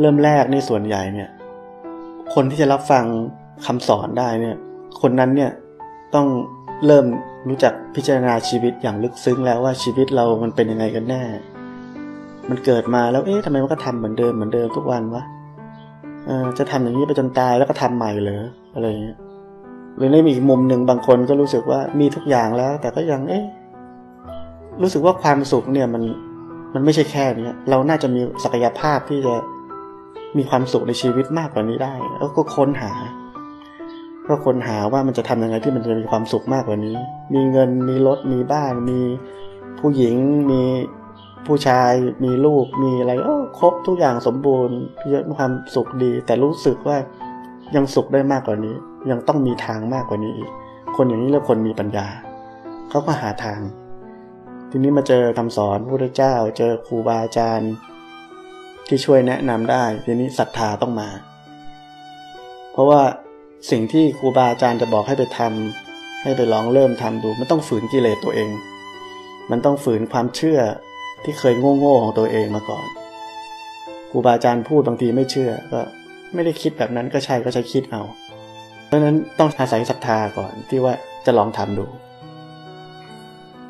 เริ่มแรกในส่วนใหญ่เนี่ย คนที่จะรับฟังคำสอนได้เนี่ย คนนั้นเนี่ยต้องเริ่มรู้จักพิจารณาชีวิตอย่างลึกซึ้งแล้วว่าชีวิตเรามันเป็นยังไงกันแน่ มันเกิดมาแล้วเอ๊ะทำไมมันก็ทำเหมือนเดิมเหมือนเดิมทุกวันวะเออจะทำอย่างนี้ไปจนตายแล้วก็ทำใหม่เหรออะไรเงี้ยหรือในอีกมุมหนึ่งบางคนก็รู้สึกว่ามีทุกอย่างแล้ว แต่ก็ยังเอ๊ะรู้สึกว่าความสุขเนี่ยมันมันไม่ใช่แค่เนี้เราน่าจะมีศักยภาพที่จะ มีความสุขในชีวิตมากกว่านี้ได้ แล้วก็ค้นหา ก็ค้นหาว่ามันจะทำยังไงที่มันจะมีความสุขมากกว่านี้ มีเงินมีรถมีบ้าน มีผู้หญิง มีผู้ชาย มีลูก มีอะไรโอ้ครบทุกอย่างสมบูรณ์เยอะความสุขดี แต่รู้สึกว่ายังสุขได้มากกว่านี้ ยังต้องมีทางมากกว่านี้อีก คนอย่างนี้เรียกคนมีปัญญาเขาก็หาทาง ทีนี้มาเจอคำสอนพระพุทธเจ้า เจอครูบาอาจารย์ ที่ช่วยแนะนำได้ ทีนี้ศรัทธาต้องมา เพราะว่าสิ่งที่ครูบาอาจารย์จะบอกให้ไปทำให้ไปลองเริ่มทำดู มันต้องฝืนกิเลสตัวเอง มันต้องฝืนความเชื่อที่เคยโง่ๆของตัวเองมาก่อนครูบาอาจารย์พูดบางทีไม่เชื่อ ก็ไม่ได้คิดแบบนั้นก็ใช่ก็ใช้คิดเอา เพราะฉะนั้นต้องอาศัยศรัทธาก่อนที่ว่าจะลองทำดู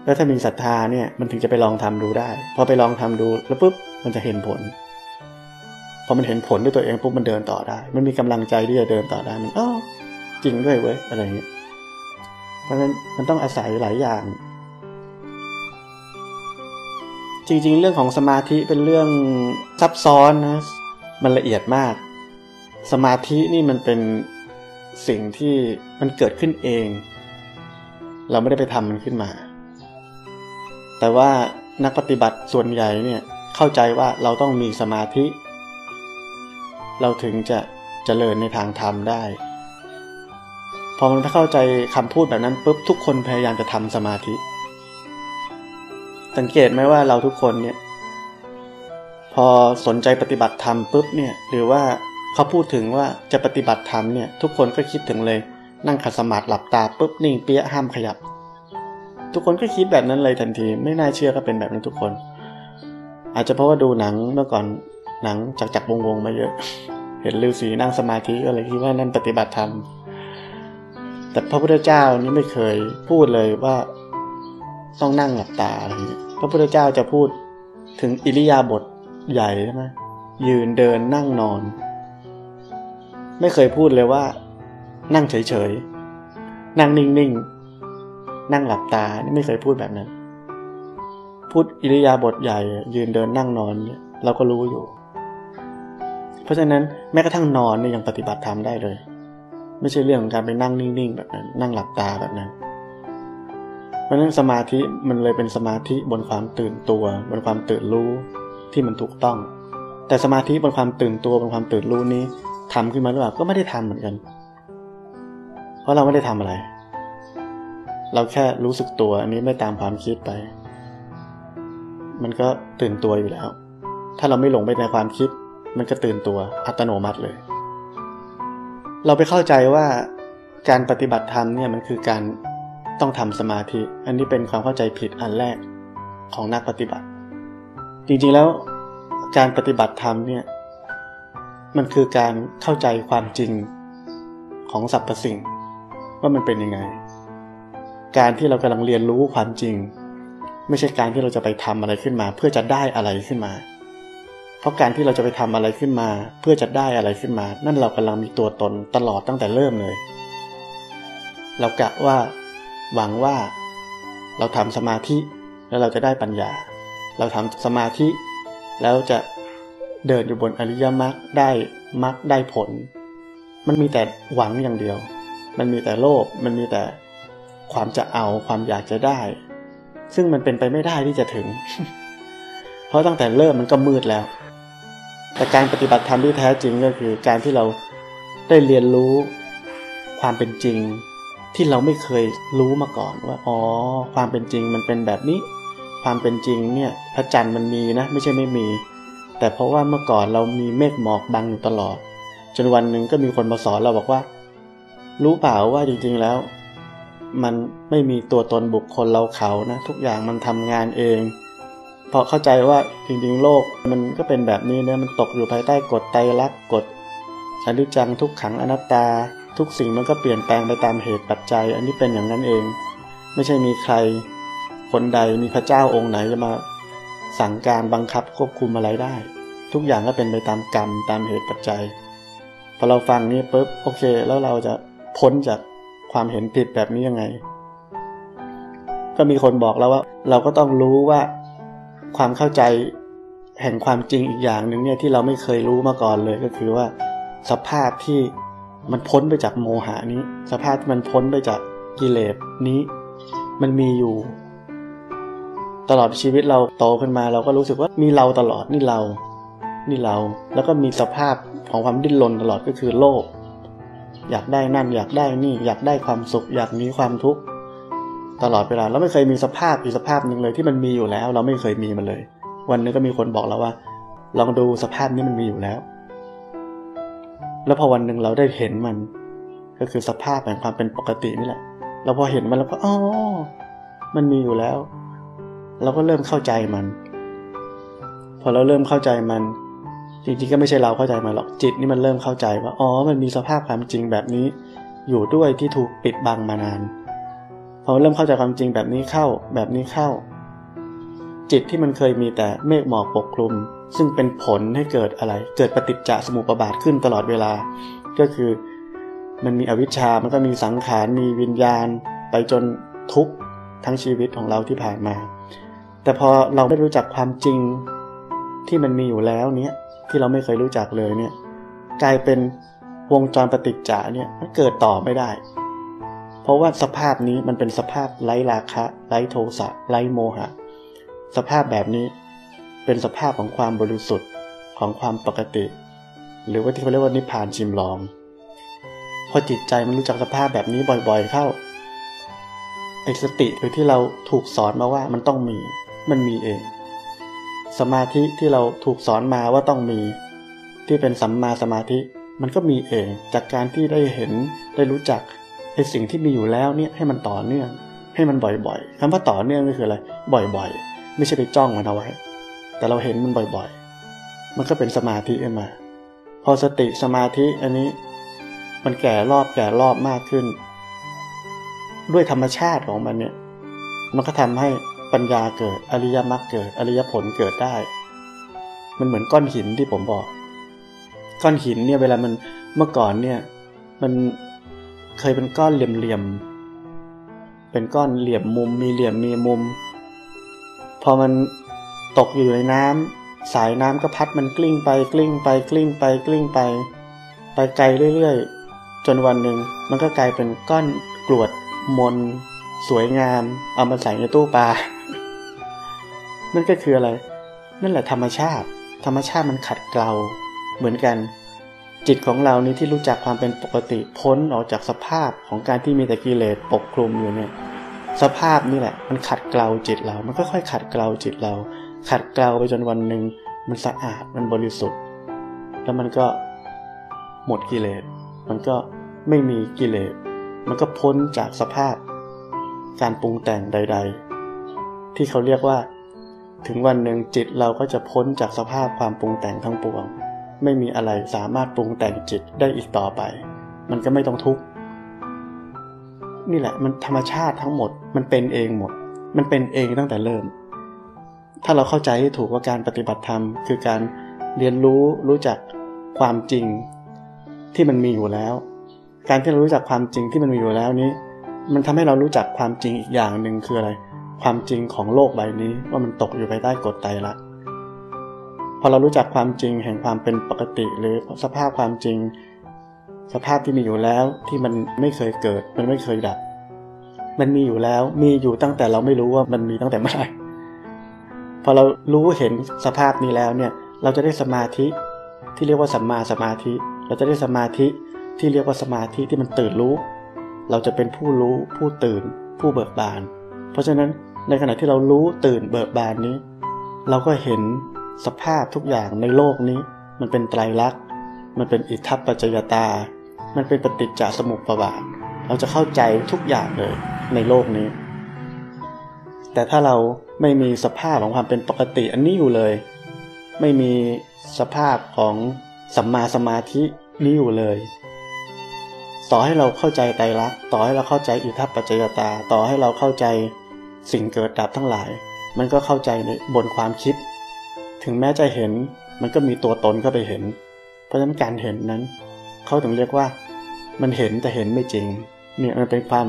แล้วถ้ามีศรัทธาเนี่ยมันถึงจะไปลองทำดูได้ พอไปลองทำดูแล้วปุ๊บมันจะเห็นผล พอมันเห็นผลด้วยตัวเองปุ๊บมันเดินต่อได้ มันมีกำลังใจที่จะเดินต่อได้มันอ๋อจริงด้วยเว้ยอะไรเงี้ยเพราะฉะนั้นมันต้องอาศัยหลายอย่าง จริง ๆ เรื่องของสมาธิเป็นเรื่องซับซ้อนนะมันละเอียดมาก สมาธินี่มันเป็นสิ่งที่มันเกิดขึ้นเอง เราไม่ได้ไปทำมันขึ้นมา แต่ว่านักปฏิบัติส่วนใหญ่เนี่ยเข้าใจว่าเราต้องมีสมาธิ เราถึงจะเจริญในทางธรรมได้ พอมันเข้าใจคำพูดแบบนั้นปุ๊บทุกคนพยายามจะทำสมาธิ สังเกตไหมว่าเราทุกคนเนี่ย พอสนใจปฏิบัติธรรมปุ๊บเนี่ย หรือว่าเขาพูดถึงว่าจะปฏิบัติธรรมเนี่ย ทุกคนก็คิดถึงเลย นั่งขัดสมาธิหลับตาปุ๊บนิ่งเปี้ยห้ามขยับ ทุกคนก็คิดแบบนั้นเลยทันที ไม่น่าเชื่อก็เป็นแบบนั้นทุกคน อาจจะเพราะว่าดูหนังเมื่อก่อน หนังจักจักวงวงมาเยอะ เห็นฤาษีนั่งสมาธิก็เลยคิดว่านั่นปฏิบัติธรรม แต่พระพุทธเจ้านี่ไม่เคยพูดเลยว่าต้องนั่งหลับตาอะไรอย่างเงี้พระพุทธเจ้าจะพูดถึงอิริยาบถใหญ่ใช่ไหมยืนเดินนั่งนอน ไม่เคยพูดเลยว่า นั่งเฉยๆ นั่งนิ่งๆ นั่งหลับตา นี่ไม่เคยพูดแบบนั้น พูดอิริยาบถใหญ่ ยืนเดินนั่งนอนเนี่ยเราก็รู้อยู่ เพราะฉะนั้นแม้กระทั่งนอนเนี่ยยังปฏิบัติธรรมได้เลย ไม่ใช่เรื่องของการไปนั่งนิ่งๆแบบนั้น นั่งหลับตาแบบนั้น เพราะฉะนั้นสมาธิมันเลยเป็นสมาธิบนความตื่นตัว บนความตื่นรู้ที่มันถูกต้อง แต่สมาธิบนความตื่นตัวบนความตื่นรู้นี้ทำขึ้นมาหรือเปล่าก็ไม่ได้ทำเหมือนกัน เพราะเราไม่ได้ทำอะไร เราแค่รู้สึกตัวอันนี้ไม่ตามความคิดไป มันก็ตื่นตัวอยู่แล้ว ถ้าเราไม่หลงไปในความคิด มันก็ตื่นตัวอัตโนมัติเลย เราไปเข้าใจว่าการปฏิบัติธรรมเนี่ยมันคือการต้องทำสมาธิ อันนี้เป็นความเข้าใจผิดอันแรกของนักปฏิบัติ จริงๆแล้วการปฏิบัติธรรมเนี่ยมันคือการเข้าใจความจริงของสรรพสิ่ง ว่ามันเป็นยังไง การที่เรากำลังเรียนรู้ความจริง ไม่ใช่การที่เราจะไปทำอะไรขึ้นมา เพื่อจะได้อะไรขึ้นมา เพราะการที่เราจะไปทำอะไรขึ้นมา เพื่อจะได้อะไรขึ้นมา นั่นเรากำลังมีตัวตนตลอดตั้งแต่เริ่มเลย เรากะว่าหวังว่าเราทำสมาธิแล้วเราจะได้ปัญญา เราทำสมาธิ แล้วจะเดินอยู่บนอริยมรรคได้มรรคได้ผล มันมีแต่หวังอย่างเดียว มันมีแต่โลภมันมีแต่ความจะเอาความอยากจะได้ ซึ่งมันเป็นไปไม่ได้ที่จะถึง เพราะตั้งแต่เริ่มมันก็มืดแล้ว แต่การปฏิบัติธรรมที่แท้จริงก็คือการที่เราได้เรียนรู้ความเป็นจริง ที่เราไม่เคยรู้มาก่อนว่าอ๋อความเป็นจริงมันเป็นแบบนี้ ความเป็นจริงเนี่ยพระจันทร์มันมีนะไม่ใช่ไม่มี แต่เพราะว่าเมื่อก่อนเรามีเมฆหมอกบังอยู่ตลอด จนวันหนึ่งก็มีคนมาสอนเราบอกว่า รู้เปล่าว่าจริงๆแล้ว มันไม่มีตัวตนบุคคลเราเขานะทุกอย่างมันทำงานเอง พอเข้าใจว่าจริงๆ โลกมันก็เป็นแบบนี้นะมันตกอยู่ภายใต้กฎไตรลักษณ์กฎอนิจจังทุกขังอนัตตา ทุกสิ่งมันก็เปลี่ยนแปลงไปตามเหตุปัจจัย อันนี้เป็นอย่างนั้นเอง ไม่ใช่มีใคร คนใดมีพระเจ้าองค์ไหนจะมาสั่งการบังคับควบคุมอะไรได้ ทุกอย่างก็เป็นไปตามกรรมตามเหตุปัจจัยพอเราฟังนี้ปุ๊บโอเค แล้วเราจะพ้นจากความเห็นผิดแบบนี้ยังไง ก็มีคนบอกแล้วว่า เราก็ต้องรู้ว่า ความเข้าใจแห่งความจริงอีกอย่างหนึ่งเนี่ยที่เราไม่เคยรู้มาก่อนเลยก็คือว่า สภาพที่มันพ้นไปจากโมหานี้ สภาพที่มันพ้นไปจากกิเลสนี้ มันมีอยู่ ตลอดชีวิตเราโตขึ้นมาเราก็รู้สึกว่ามีเราตลอดนี่เรา นี่เรา แล้วก็มีสภาพของความดิ้นรนตลอดก็คือโลกอยากได้นั่น อยากได้นี่ อยากได้ความสุข อยากมีความทุกข์ ตลอดเวลาเราไม่เคยมีสภาพอีกสภาพหนึ่งเลยที่มันมีอยู่แล้ว เราไม่เคยมีมันเลย วันนึงก็มีคนบอกเราว่า ลองดูสภาพนี้มันมีอยู่แล้ว แล้วพอวันหนึ่งเราได้เห็นมัน ก็คือสภาพแห่งความเป็นปกตินี่แหละเราพอเห็นมันแล้วก็อ๋อมันมีอยู่แล้ว เราก็เริ่มเข้าใจมัน พอเราเริ่มเข้าใจมัน จริงๆก็ไม่ใช่เราเข้าใจมันหรอกจิตนี่มันเริ่มเข้าใจว่าอ๋อมันมีสภาพความจริงแบบนี้ อยู่ด้วยที่ถูกปิดบังมานาน พอเริ่มเข้าใจความจริงแบบนี้เข้าแบบนี้เข้า จิตที่มันเคยมีแต่เมฆหมอกปกคลุม ซึ่งเป็นผลให้เกิดอะไร เกิดปฏิจจสมุปบาทขึ้นตลอดเวลา ก็คือมันมีอวิชชา มันก็มีสังขาร มีวิญญาณ ไปจนทุกทั้งชีวิตของเราที่ผ่านมา แต่พอเราได้รู้จักความจริงที่มันมีอยู่แล้วเนี้ยที่เราไม่เคยรู้จักเลยเนี่ยกลายเป็นวงจรปฏิจจาเนี่ยมันเกิดต่อไม่ได้ เพราะว่าสภาพนี้มันเป็นสภาพไร้ราคะ ไร้โทสะไร้โมหะ สภาพแบบนี้เป็นสภาพของความบริสุทธิ์ของความปกติ หรือว่าที่เขาเรียกว่านิพพานจิมลองพอจิตใจมันรู้จักสภาพแบบนี้บ่อยๆเข้าไอสติหรือที่เราถูกสอนมาว่ามันต้องมี มันมีเอง สมาธิที่เราถูกสอนมาว่าต้องมี ที่เป็นสัมมาสมาธิ มันก็มีเองจากการที่ได้เห็นได้รู้จัก ไอ้สิ่งที่มีอยู่แล้วเนี่ยให้มันต่อเนื่อง ให้มันบ่อยๆคำว่าต่อเนื่องก็คืออะไรบ่อยๆ ไม่ใช่ไปจ้องมันเอาไว้ แต่เราเห็นมันบ่อยๆ มันก็เป็นสมาธิขึ้นมา พอสติสมาธิอันนี้ มันแก่รอบแก่รอบมากขึ้น ด้วยธรรมชาติของมันเนี่ยมันก็ทำให้ปัญญาเกิดอริยมรรคเกิดอริยผลเกิดได้ มันเหมือนก้อนหินที่ผมบอก ก้อนหินเนี่ยเวลามันเมื่อก่อนเนี่ยมัน เคยเป็นก้อนเหลี่ยมๆ เป็นก้อนเหลี่ยมมุม มีเหลี่ยมมีมุม พอมันตกอยู่ในน้ำสายน้ำก็พัดมันกลิ้งไปกลิ้งไปกลิ้งไปกลิ้งไป ไปไกลเรื่อยๆ จนวันหนึ่งมันก็กลายเป็นก้อนกรวดมน สวยงาม เอามาใส่ในตู้ปลา นั่นก็คืออะไร นั่นแหละธรรมชาติ ธรรมชาติมันขัดเกลาเหมือนกัน จิตของเรานี้ที่รู้จักความเป็นปกติพ้นออกจากสภาพของการที่มีแต่กิเลสปกคลุมอยู่เนี่ย สภาพนี่แหละ มันขัดเกลาจิตเรา มันค่อยๆขัดเกลาจิตเรา ขัดเกลาไปจนวันหนึ่งมันสะอาดมันบริสุทธิ์ แล้วมันก็หมดกิเลส มันก็ไม่มีกิเลส มันก็พ้นจากสภาพ การปรุงแต่งใด ๆ ที่เขาเรียกว่า ถึงวันหนึ่งจิตเราก็จะพ้นจากสภาพความปรุงแต่งทั้งปวง ไม่มีอะไรสามารถปรุงแต่งจิตได้อีกต่อไป มันก็ไม่ต้องทุกข์นี่แหละมันธรรมชาติทั้งหมด มันเป็นเองหมด มันเป็นเองตั้งแต่เริ่ม ถ้าเราเข้าใจให้ถูกว่าการปฏิบัติธรรม คือการเรียนรู้รู้จักความจริงที่มันมีอยู่แล้ว การที่เรารู้จักความจริงที่มันมีอยู่แล้วนี้ มันทำให้เรารู้จักความจริงอีกอย่างหนึ่งคืออะไร ความจริงของโลกใบนี้ว่ามันตกอยู่ภายใต้กฎไตรลักษณ อเรารู้จักความจริงแห่งความเป็นปกติ หรือสภาพความจริง สภาพที่มีอยู่แล้วที่มันไม่เคยเกิด มันไม่เคยดับ มันมีอยู่แล้วมีอยู่ตั้งแต่เราไม่รู้ว่ามันมีตั้งแต่เมื่อไหร่พอเรารู้เห็นสภาพนี้แล้วเนี่ยเราจะได้สมาธิที่เรียกว่าสัมมาสมาธิ เราจะได้สมาธิที่เรียกว่าสมาธิที่มันตื่นรู้ เราจะเป็นผู้รู้ผู้ตื่น ผู้เบิกบาน เพราะฉะนั้นในขณะที่เรารู้ตื่นเบิกบานนี้ เราก็เห็น สภาพทุกอย่างในโลกนี้ มันเป็นไตรลักษณ์ มันเป็นอิทธิปัจจยตา มันเป็นปฏิจจสมุปบาท เราจะเข้าใจทุกอย่างเลยในโลกนี้ แต่ถ้าเราไม่มีสภาพของความเป็นปกติอันนี้อยู่เลย ไม่มีสภาพของสัมมาสมาธินี้อยู่เลย ต่อให้เราเข้าใจไตรลักษณ์ต่อให้เราเข้าใจอิทัปปัจจยตา ต่อให้เราเข้าใจสิ่งเกิดดับทั้งหลาย มันก็เข้าใจในบนความคิด ถึงแม้จะเห็นมันก็มีตัวตนเข้าไปเห็น เพราะฉะนั้นการเห็นนั้น เขาถึงเรียกว่า มันเห็นแต่เห็นไม่จริงเนี่ยมันเป็นความ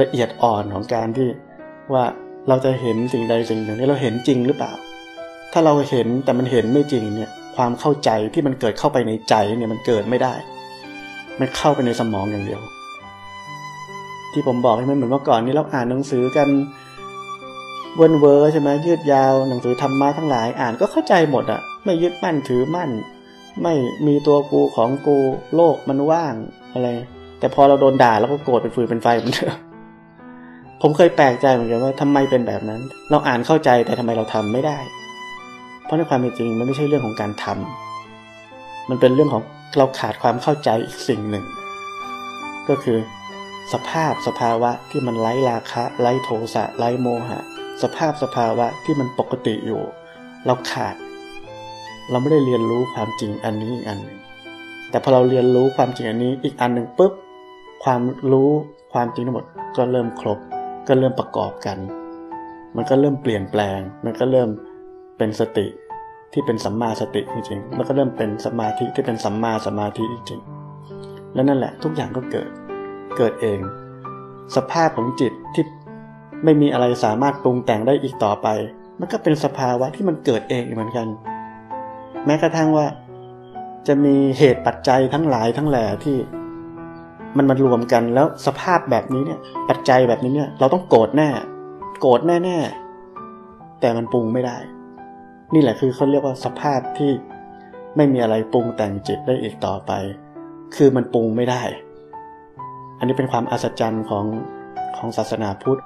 ละเอียดอ่อนของการที่ว่าเราจะเห็นสิ่งใดสิ่งหนึ่งนี่เราเห็นจริงหรือเปล่า ถ้าเราเห็นแต่มันเห็นไม่จริงเนี่ยความเข้าใจที่มันเกิดเข้าไปในใจเนี่ยมันเกิดไม่ได้ มันเข้าไปในสมองอย่างเดียว ที่ผมบอกใช่ไหมเหมือนเมื่อก่อนนี้เราอ่านหนังสือกัน เวินเวอร์ใช่ไหมยืดยาวหนังสือธรรมะทั้งหลายอ่านก็เข้าใจหมดอะไม่ยึดมั่นถือมั่น ไม่มีตัวกูของกูโลกมันว่างอะไร แต่พอเราโดนด่าแล้วก็โกรธเป็นฟืนเป็นไฟเหมือนเดิมผมเคยแปลกใจเหมือนกันว่าทำไมเป็นแบบนั้น เราอ่านเข้าใจแต่ทำไมเราทำไม่ได้ เพราะในความเป็นจริงมันไม่ใช่เรื่องของการทำมันเป็นเรื่องของเราขาดความเข้าใจอีกสิ่งหนึ่ง ก็คือ สภาพสภาวะที่มันไร้ราคะ ไร้โทสะไร้โมหะ สภาพสภาวะที่มันปกติอยู่ เราขาด เราไม่ได้เรียนรู้ความจริงอันนี้อีกอันหนึ่งแต่พอเราเรียนรู้ความจริงอันนี้อีกอันหนึ่งปุ๊บความรู้ความจริงทั้งหมดก็เริ่มครบ ก็เริ่มประกอบกัน มันก็เริ่มเปลี่ยนแปลง มันก็เริ่มเป็นสติที่เป็นสัมมาสติจริงๆมันก็เริ่มเป็นสมาธิที่เป็นสัมมาสมาธิจริงๆแล้วนั่นแหละทุกอย่างก็เกิดเกิดเอง สภาพของจิตที่ ไม่มีอะไรสามารถปรุงแต่งได้อีกต่อไป มันก็เป็นสภาวะที่มันเกิดเองเหมือนกัน แม้กระทั่งว่า จะมีเหตุปัจจัยทั้งหลายทั้งแหล่ที่ มันมารวมกันแล้วสภาพแบบนี้เนี่ย ปัจจัยแบบนี้เนี่ย เราต้องโกรธแน่ โกรธแน่ๆแต่มันปรุงไม่ได้ นี่แหละคือเขาเรียกว่าสภาพที่ไม่มีอะไรปรุงแต่งจิตได้อีกต่อไป คือมันปรุงไม่ได้ อันนี้เป็นความอัศจรรย์ของของศาสนาพุทธ